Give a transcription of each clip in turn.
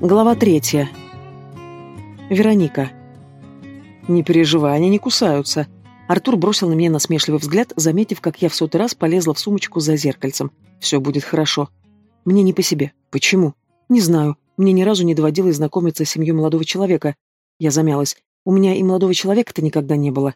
Глава третья. Вероника. «Не переживай, они не кусаются». Артур бросил на меня насмешливый взгляд, заметив, как я в сотый раз полезла в сумочку за зеркальцем. «Все будет хорошо». Мне не по себе. Почему? Не знаю. Мне ни разу не доводилось знакомиться с семьей молодого человека. Я замялась. У меня и молодого человека-то никогда не было.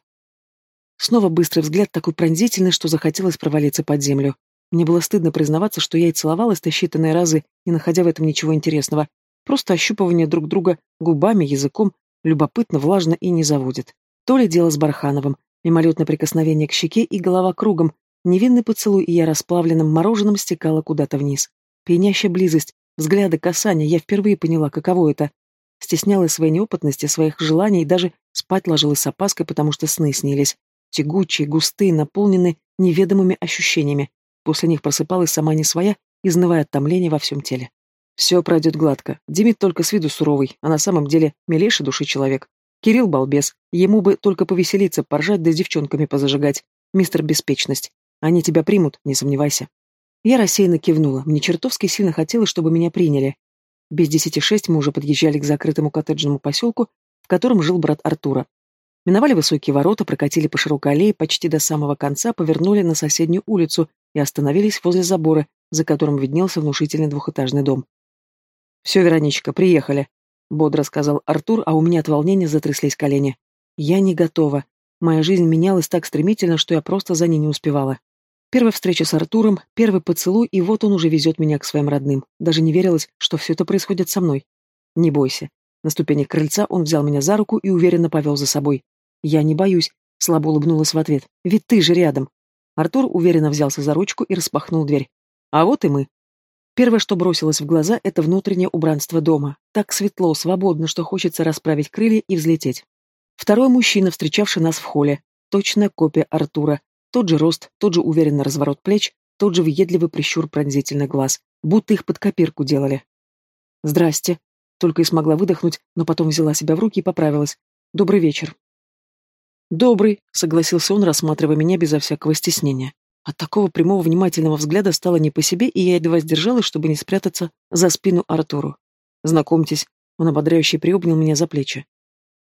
Снова быстрый взгляд, такой пронзительный, что захотелось провалиться под землю. Мне было стыдно признаваться, что я и целовалась-то считанные разы, не находя в этом ничего интересного. Просто ощупывание друг друга губами, языком, любопытно, влажно и не заводит. То ли дело с Бархановым, мимолетное прикосновение к щеке и голова кругом, невинный поцелуй, и я расплавленным мороженым стекала куда-то вниз. Пьянящая близость, взгляды, касания, я впервые поняла, каково это. Стеснялась своей неопытности, своих желаний даже спать ложилась с опаской, потому что сны снились. Тягучие, густые, наполненные неведомыми ощущениями. После них просыпалась сама не своя, изнывая от томления во всем теле. Все пройдет гладко. Димит только с виду суровый, а на самом деле милейший души человек. Кирилл балбес. Ему бы только повеселиться, поржать да с девчонками позажигать. Мистер Беспечность. Они тебя примут, не сомневайся. Я рассеянно кивнула. Мне чертовски сильно хотелось, чтобы меня приняли. Без десяти шесть мы уже подъезжали к закрытому коттеджному поселку, в котором жил брат Артура. Миновали высокие ворота, прокатили по широкой аллее почти до самого конца, повернули на соседнюю улицу и остановились возле забора, за которым виднелся внушительный двухэтажный дом. «Все, Вероничка, приехали», — бодро сказал Артур, а у меня от волнения затряслись колени. «Я не готова. Моя жизнь менялась так стремительно, что я просто за ней не успевала. Первая встреча с Артуром, первый поцелуй, и вот он уже везет меня к своим родным. Даже не верилось, что все это происходит со мной. Не бойся. На ступенях крыльца он взял меня за руку и уверенно повел за собой. Я не боюсь, слабо улыбнулась в ответ. Ведь ты же рядом. Артур уверенно взялся за ручку и распахнул дверь. А вот и мы. Первое, что бросилось в глаза, это внутреннее убранство дома. Так светло, свободно, что хочется расправить крылья и взлететь. Второй мужчина, встречавший нас в холле. Точная копия Артура. Тот же рост, тот же уверенный разворот плеч, тот же въедливый прищур пронзительных глаз. Будто их под копирку делали. «Здрасте», — только и смогла выдохнуть, но потом взяла себя в руки и поправилась. «Добрый вечер». «Добрый», — согласился он, рассматривая меня безо всякого стеснения. От такого прямого внимательного взгляда стало не по себе, и я едва сдержалась, чтобы не спрятаться за спину Артуру. «Знакомьтесь», — он ободряюще приобнял меня за плечи.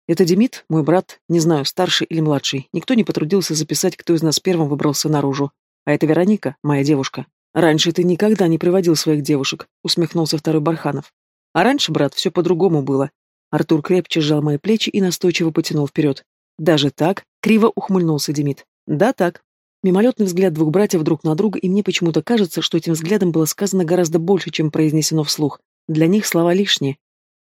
«Это Демид, мой брат, не знаю, старший или младший. Никто не потрудился записать, кто из нас первым выбрался наружу. А это Вероника, моя девушка. Раньше ты никогда не приводил своих девушек», — усмехнулся второй Барханов. «А раньше, брат, все по-другому было». Артур крепче сжал мои плечи и настойчиво потянул вперед. «Даже так?» — криво ухмыльнулся Демид. «Да, так. Мимолетный взгляд двух братьев друг на друга, и мне почему-то кажется, что этим взглядом было сказано гораздо больше, чем произнесено вслух. Для них слова лишние.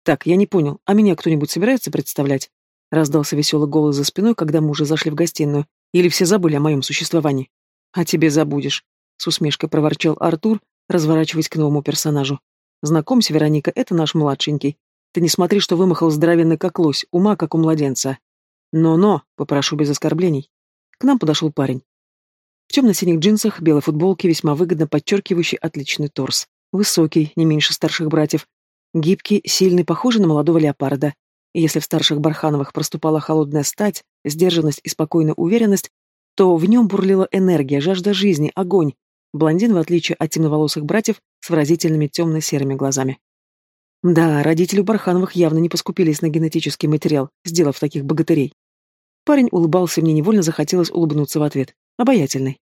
«Так, я не понял, а меня кто-нибудь собирается представлять?» Раздался веселый голос за спиной, когда мы уже зашли в гостиную. «Или все забыли о моем существовании?» «А тебе забудешь», — с усмешкой проворчал Артур, разворачиваясь к новому персонажу. «Знакомься, Вероника, это наш младшенький. Ты не смотри, что вымахал здоровенный как лось, ума как у младенца. Но-но, попрошу без оскорблений». К нам подошел парень. В темно-синих джинсах, белой футболке, весьма выгодно подчеркивающий отличный торс. Высокий, не меньше старших братьев. Гибкий, сильный, похожий на молодого леопарда. И если в старших Бархановых проступала холодная стать, сдержанность и спокойная уверенность, то в нем бурлила энергия, жажда жизни, огонь. Блондин, в отличие от темноволосых братьев, с выразительными темно-серыми глазами. Да, родители Бархановых явно не поскупились на генетический материал, сделав таких богатырей. Парень улыбался, мне невольно захотелось улыбнуться в ответ. Обаятельный.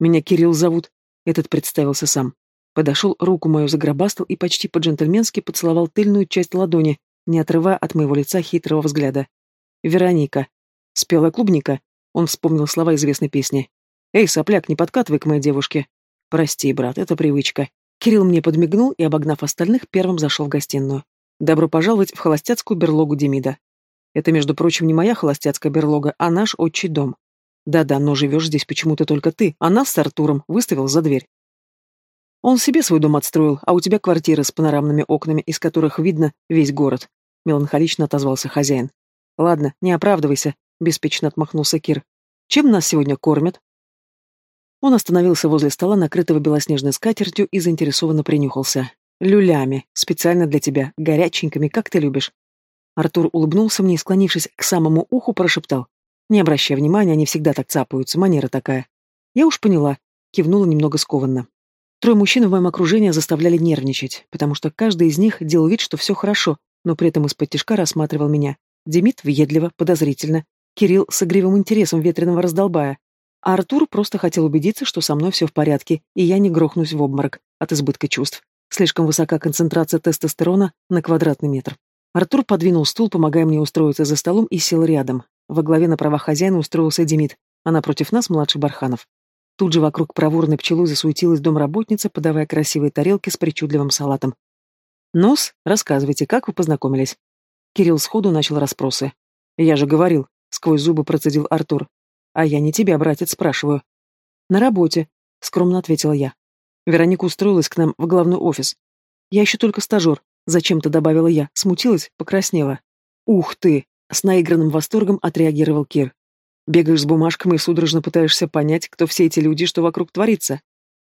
Меня Кирилл зовут. Этот представился сам. Подошел, руку мою загробастал и почти по-джентльменски поцеловал тыльную часть ладони, не отрывая от моего лица хитрого взгляда. «Вероника. Спелая клубника». Он вспомнил слова известной песни. «Эй, сопляк, не подкатывай к моей девушке». «Прости, брат, это привычка». Кирилл мне подмигнул и, обогнав остальных, первым зашел в гостиную. «Добро пожаловать в холостяцкую берлогу Демида. Это, между прочим, не моя холостяцкая берлога, а наш отчий дом. Да-да, но живешь здесь почему-то только ты, а нас с Артуром выставил за дверь. Он себе свой дом отстроил, а у тебя квартира с панорамными окнами, из которых видно весь город. Меланхолично отозвался хозяин. Ладно, не оправдывайся, беспечно отмахнулся Кир. Чем нас сегодня кормят? Он остановился возле стола, накрытого белоснежной скатертью, и заинтересованно принюхался. «Люлями. Специально для тебя. Горяченькими, как ты любишь». Артур улыбнулся мне и, склонившись к самому уху, прошептал. Не обращай внимания, они всегда так цапаются, манера такая. Я уж поняла, кивнула немного скованно. Трое мужчин в моем окружении заставляли нервничать, потому что каждый из них делал вид, что все хорошо, но при этом из-под тишка рассматривал меня. Демид въедливо, подозрительно. Кирилл с игривым интересом ветреного раздолбая. А Артур просто хотел убедиться, что со мной все в порядке, и я не грохнусь в обморок от избытка чувств. Слишком высока концентрация тестостерона на квадратный метр. Артур подвинул стул, помогая мне устроиться за столом, и сел рядом. Во главе на правах хозяина устроился Демид, а напротив нас младший Барханов. Тут же вокруг проворной пчелы засуетилась домработница, подавая красивые тарелки с причудливым салатом. «Нос, рассказывайте, как вы познакомились?» Кирилл сходу начал расспросы. «Я же говорил», — сквозь зубы процедил Артур. «А я не тебя, братец, спрашиваю». «На работе», — скромно ответила я. Вероника устроилась к нам в главный офис. «Я еще только стажер», — зачем-то добавила я, смутилась, покраснела. «Ух ты!» — с наигранным восторгом отреагировал Кир. Бегаешь с бумажками и судорожно пытаешься понять, кто все эти люди, что вокруг творится.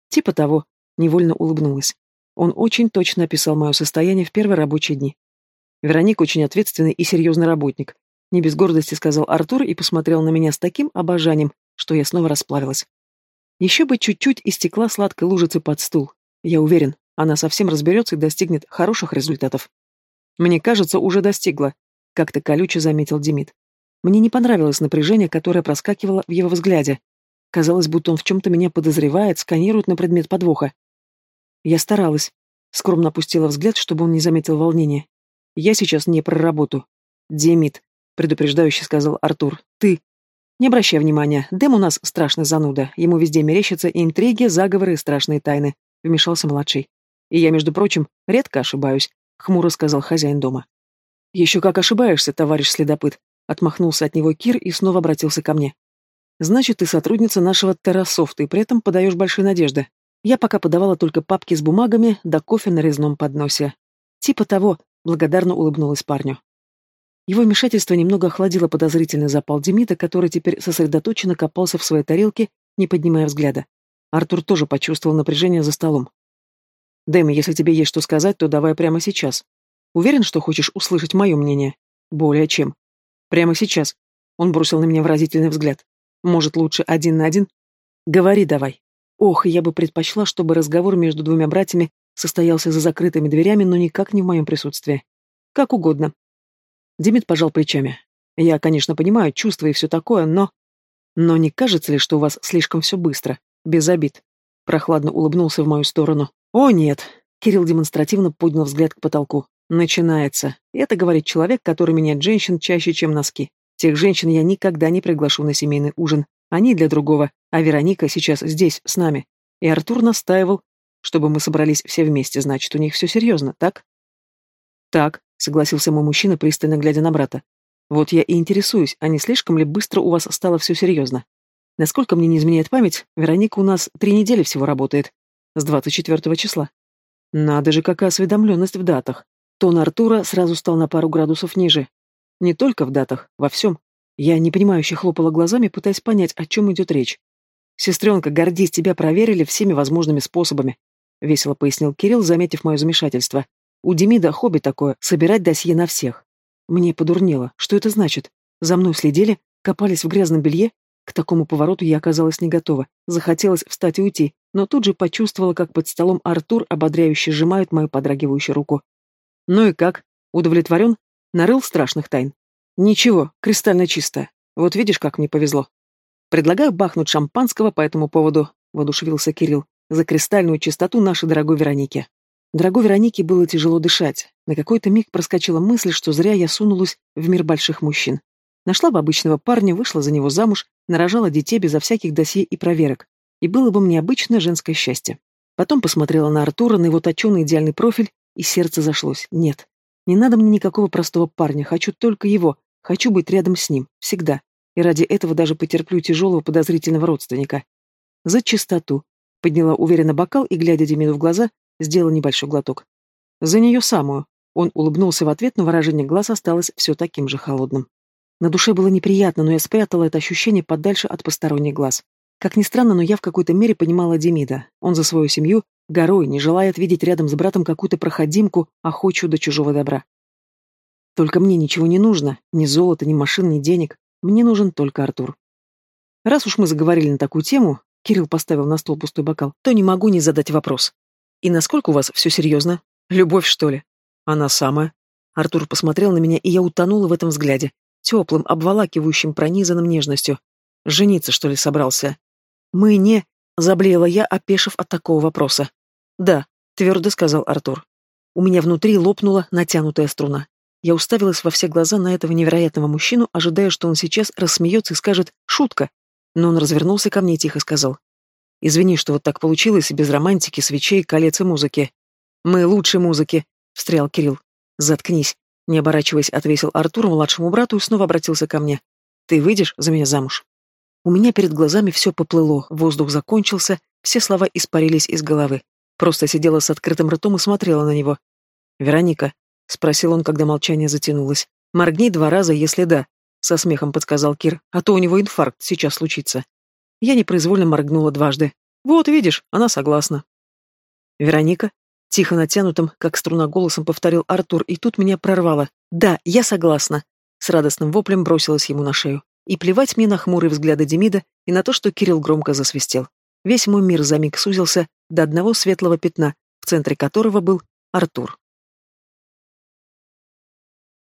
Типа того, невольно улыбнулась. Он очень точно описал мое состояние в первые рабочие дни. Вероника очень ответственный и серьезный работник. Не без гордости сказал Артур и посмотрел на меня с таким обожанием, что я снова расплавилась. Еще бы чуть-чуть истекла сладкой лужицы под стул. Я уверен, она совсем разберется и достигнет хороших результатов. Мне кажется, уже достигла, как-то колюче заметил Демид. Мне не понравилось напряжение, которое проскакивало в его взгляде. Казалось, будто он в чем-то меня подозревает, сканирует на предмет подвоха. Я старалась. Скромно опустила взгляд, чтобы он не заметил волнения. Я сейчас не про работу. Демид, предупреждающе сказал Артур. Ты. Не обращай внимания. Дэм у нас страшный зануда. Ему везде мерещатся интриги, заговоры и страшные тайны. Вмешался младший. И я, между прочим, редко ошибаюсь, хмуро сказал хозяин дома. Еще как ошибаешься, товарищ следопыт, Отмахнулся от него Кир и снова обратился ко мне. «Значит, ты сотрудница нашего террасофта и при этом подаешь большие надежды. Я пока подавала только папки с бумагами да кофе на резном подносе. Типа того», — благодарно улыбнулась парню. Его вмешательство немного охладило подозрительный запал Демида, который теперь сосредоточенно копался в своей тарелке, не поднимая взгляда. Артур тоже почувствовал напряжение за столом. «Дэми, если тебе есть что сказать, то давай прямо сейчас. Уверен, что хочешь услышать мое мнение? Более чем. Прямо сейчас. Он бросил на меня выразительный взгляд. Может, лучше один на один? Говори давай. Ох, я бы предпочла, чтобы разговор между двумя братьями состоялся за закрытыми дверями, но никак не в моем присутствии. Как угодно. Демид пожал плечами. Я, конечно, понимаю чувства и все такое, но... Но не кажется ли, что у вас слишком все быстро, без обид? Прохладно улыбнулся в мою сторону. О, нет. Кирилл демонстративно поднял взгляд к потолку. Начинается. Это говорит человек, который меняет женщин чаще, чем носки. Тех женщин я никогда не приглашу на семейный ужин. Они для другого, а Вероника сейчас здесь, с нами. И Артур настаивал, чтобы мы собрались все вместе, значит, у них все серьезно, так? Так, согласился мой мужчина, пристально глядя на брата. Вот я и интересуюсь, а не слишком ли быстро у вас стало все серьезно? Насколько мне не изменяет память, Вероника у нас три недели всего работает. С 24 числа. Надо же, какая осведомленность в датах. Тон Артура сразу стал на пару градусов ниже. Не только в датах, во всем. Я непонимающе хлопала глазами, пытаясь понять, о чем идет речь. «Сестренка, гордись, тебя проверили всеми возможными способами», — весело пояснил Кирилл, заметив мое замешательство. «У Демида хобби такое — собирать досье на всех». Мне подурнело. Что это значит? За мной следили? Копались в грязном белье? К такому повороту я оказалась не готова. Захотелось встать и уйти, но тут же почувствовала, как под столом Артур ободряюще сжимает мою подрагивающую руку. Ну и как? Удовлетворен? Нарыл страшных тайн? Ничего, кристально чисто. Вот видишь, как мне повезло. Предлагаю бахнуть шампанского по этому поводу, воодушевился Кирилл, за кристальную чистоту нашей дорогой Вероники. Дорогой Веронике было тяжело дышать. На какой-то миг проскочила мысль, что зря я сунулась в мир больших мужчин. Нашла бы обычного парня, вышла за него замуж, нарожала детей безо всяких досье и проверок. И было бы мне обычное женское счастье. Потом посмотрела на Артура, на его точеный идеальный профиль, и сердце зашлось. Нет. Не надо мне никакого простого парня, хочу только его. Хочу быть рядом с ним. Всегда. И ради этого даже потерплю тяжелого подозрительного родственника. За чистоту. Подняла уверенно бокал и, глядя Демиду в глаза, сделала небольшой глоток. За нее самую. Он улыбнулся в ответ, но выражение глаз осталось все таким же холодным. На душе было неприятно, но я спрятала это ощущение подальше от посторонних глаз. Как ни странно, но я в какой-то мере понимала Демида. Он за свою семью горой, не желает видеть рядом с братом какую-то проходимку, охочую до чужого добра. Только мне ничего не нужно, ни золота, ни машин, ни денег. Мне нужен только Артур. Раз уж мы заговорили на такую тему, Кирилл поставил на стол пустой бокал, то не могу не задать вопрос. И насколько у вас все серьезно? Любовь, что ли? Она самая. Артур посмотрел на меня, и я утонула в этом взгляде, теплым, обволакивающим, пронизанным нежностью. Жениться, что ли, собрался? Мы не... Заблеяла я, опешив от такого вопроса. Да, твердо сказал Артур. У меня внутри лопнула натянутая струна. Я уставилась во все глаза на этого невероятного мужчину, ожидая, что он сейчас рассмеется и скажет «шутка». Но он развернулся ко мне и тихо сказал. «Извини, что вот так получилось, без романтики, свечей, колец и музыки». «Мы лучше музыки», — встрял Кирилл. «Заткнись», — не оборачиваясь, отвесил Артур младшему брату и снова обратился ко мне. «Ты выйдешь за меня замуж?» У меня перед глазами все поплыло, воздух закончился, все слова испарились из головы. Просто сидела с открытым ртом и смотрела на него. «Вероника», — спросил он, когда молчание затянулось, — «моргни два раза, если да», — со смехом подсказал Кир, «а то у него инфаркт сейчас случится». Я непроизвольно моргнула дважды. «Вот, видишь, она согласна». «Вероника?» — тихо натянутым, как струна голосом повторил Артур, и тут меня прорвало. «Да, я согласна», — с радостным воплем бросилась ему на шею. И плевать мне на хмурые взгляды Демида и на то, что Кирилл громко засвистел. Весь мой мир за миг сузился до одного светлого пятна, в центре которого был Артур.